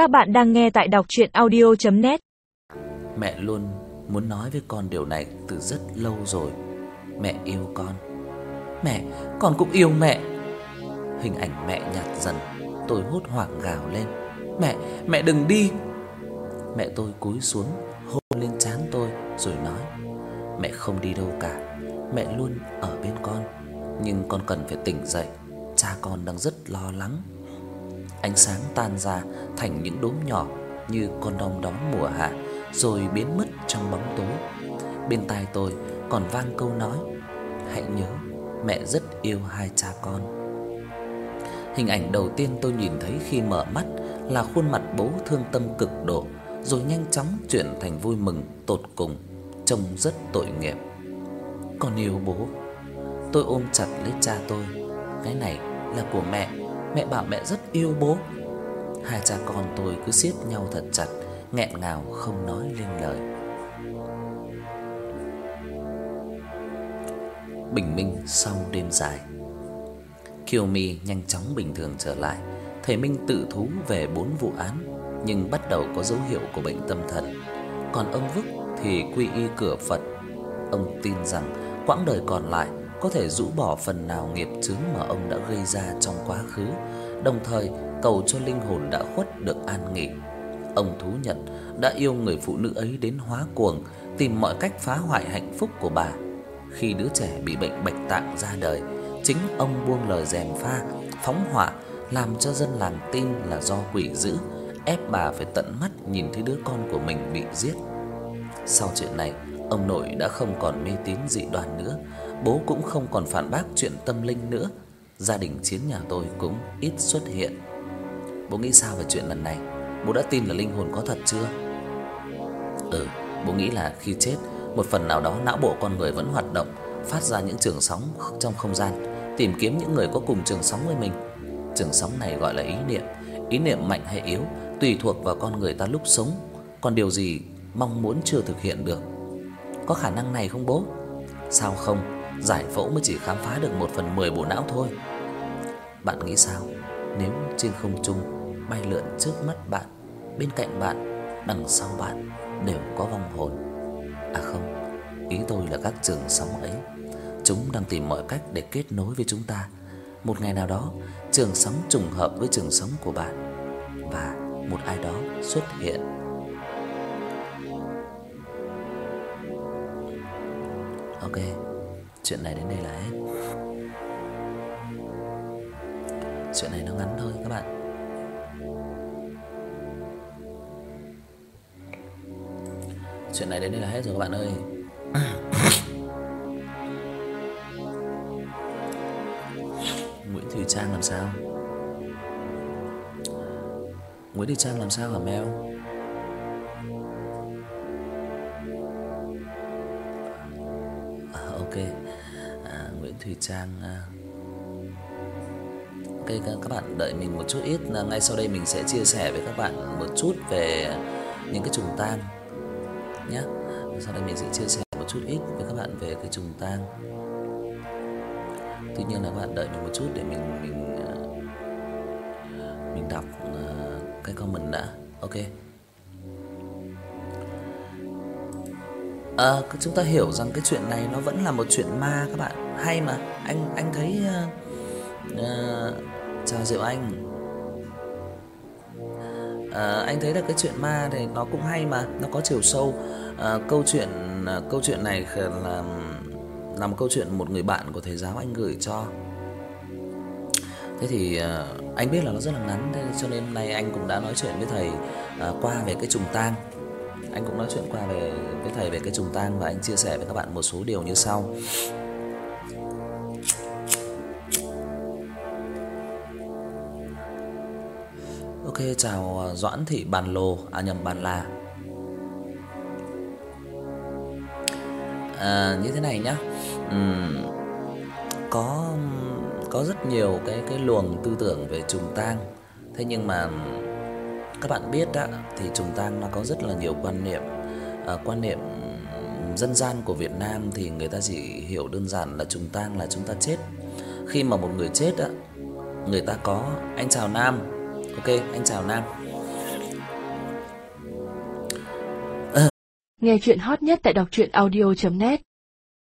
Các bạn đang nghe tại đọc audio net Mẹ luôn muốn nói với con điều này từ rất lâu rồi. Mẹ yêu con. Mẹ, con cũng yêu mẹ. Hình ảnh mẹ nhạt dần, tôi hốt hoảng gào lên. Mẹ, mẹ đừng đi. Mẹ tôi cúi xuống hôn lên trán tôi rồi nói: "Mẹ không đi đâu cả. Mẹ luôn ở bên con, nhưng con cần phải tỉnh dậy. Cha con đang rất lo lắng." Ánh sáng tan ra thành những đốm nhỏ như con đom đóm mùa hạ rồi biến mất trong bóng tối. Bên tai tôi còn vang câu nói: "Hãy nhớ, mẹ rất yêu hai cha con." Hình ảnh đầu tiên tôi nhìn thấy khi mở mắt là khuôn mặt bố thương tâm cực độ, rồi nhanh chóng chuyển thành vui mừng tột cùng, trông rất tội nghiệp. Con yêu bố. Tôi ôm chặt lấy cha tôi. Cái này là của mẹ, mẹ bảo mẹ rất yêu bố. Hai cha con tôi cứ siết nhau thật chặt, nghẹn ngào không nói lên lời. Bình minh sau đêm dài. Kiều Mi nhanh chóng bình thường trở lại. Thầy Minh tự thú về bốn vụ án nhưng bắt đầu có dấu hiệu của bệnh tâm thần. Còn ông Vức thì quy y cửa Phật. Ông tin rằng quãng đời còn lại có thể rũ bỏ phần nào nghiệp chướng mà ông đã gây ra trong quá khứ, đồng thời cầu cho linh hồn đã khuất được an nghỉ. Ông thú nhận đã yêu người phụ nữ ấy đến hóa cuồng, tìm mọi cách phá hoại hạnh phúc của bà. Khi đứa trẻ bị bệnh bạch tạng ra đời, chính ông buông lời gièm pha, phóng hỏa làm cho dân làng tin là do quỷ dữ, ép bà phải tận mắt nhìn thấy đứa con của mình bị giết. Sau chuyện này, ông nội đã không còn mê tín dị đoan nữa, bố cũng không còn phản bác chuyện tâm linh nữa. Gia đình chiến nhà tôi cũng ít xuất hiện. Bố nghĩ sao về chuyện lần này? Bố đã tin là linh hồn có thật chưa? Ừ, bố nghĩ là khi chết, một phần nào đó não bộ con người vẫn hoạt động, phát ra những trường sóng trong không gian, tìm kiếm những người có cùng trường sóng với mình. Trường sóng này gọi là ý niệm, ý niệm mạnh hay yếu tùy thuộc vào con người ta lúc sống, còn điều gì mong muốn chưa thực hiện được. Có khả năng này không bố? Sao không? Giải phẫu mới chỉ khám phá được 1 phần 10 bộ não thôi. Bạn nghĩ sao? Nếu trên không trung bay lượn trước mắt bạn, bên cạnh bạn, đằng sau bạn đều có vong hồn. À không, ý tôi là các trường sóng ấy, chúng đang tìm mọi cách để kết nối với chúng ta. Một ngày nào đó, trường sóng trùng hợp với trường sóng của bạn và một ai đó xuất hiện. Ok, chuyện này đến đây là hết. Chuyện này nó ngắn thôi các bạn. Chuyện này đến đây là hết rồi các bạn ơi. Nguyễn Thùy Trang làm sao? Nguyễn Thùy Trang làm sao hả Mèo? Ok. À, Nguyễn Thùy Trang à... Ok các bạn đợi mình một chút ít là ngay sau đây mình sẽ chia sẻ với các bạn một chút về những cái trùng tang nhé. Sau đây mình sẽ chia sẻ một chút ít với các bạn về cái trùng tang. Tuy nhiên là các bạn đợi mình một chút để mình mình à, mình đọc à, cái comment đã. Ok. À, chúng ta hiểu rằng cái chuyện này nó vẫn là một chuyện ma các bạn. Hay mà. Anh anh thấy uh, uh, chào Diệu Anh. uh, anh thấy là cái chuyện ma thì nó cũng hay mà, nó có chiều sâu. uh, câu chuyện uh, câu chuyện này là là một câu chuyện một người bạn của thầy giáo anh gửi cho. Thế thì uh, anh biết là nó rất là ngắn thế cho nên hôm nay anh cũng đã nói chuyện với thầy uh, qua về cái trùng tang. Anh cũng nói chuyện qua về với thầy về cái trùng tang và anh chia sẻ với các bạn một số điều như sau. Ok, chào à, Doãn Thị Bàn Lồ, à nhầm Bàn La. À, như thế này nhá. Ừm, có có rất nhiều cái cái luồng tư tưởng về trùng tang. Thế nhưng mà các bạn biết đó thì chúng ta nó có rất là nhiều quan niệm à, quan niệm dân gian của Việt Nam thì người ta chỉ hiểu đơn giản là chúng tang là chúng ta chết. Khi mà một người chết á, người ta có anh chào Nam. Ok, anh chào Nam. À. Nghe chuyện hot nhất tại đọc truyện audio net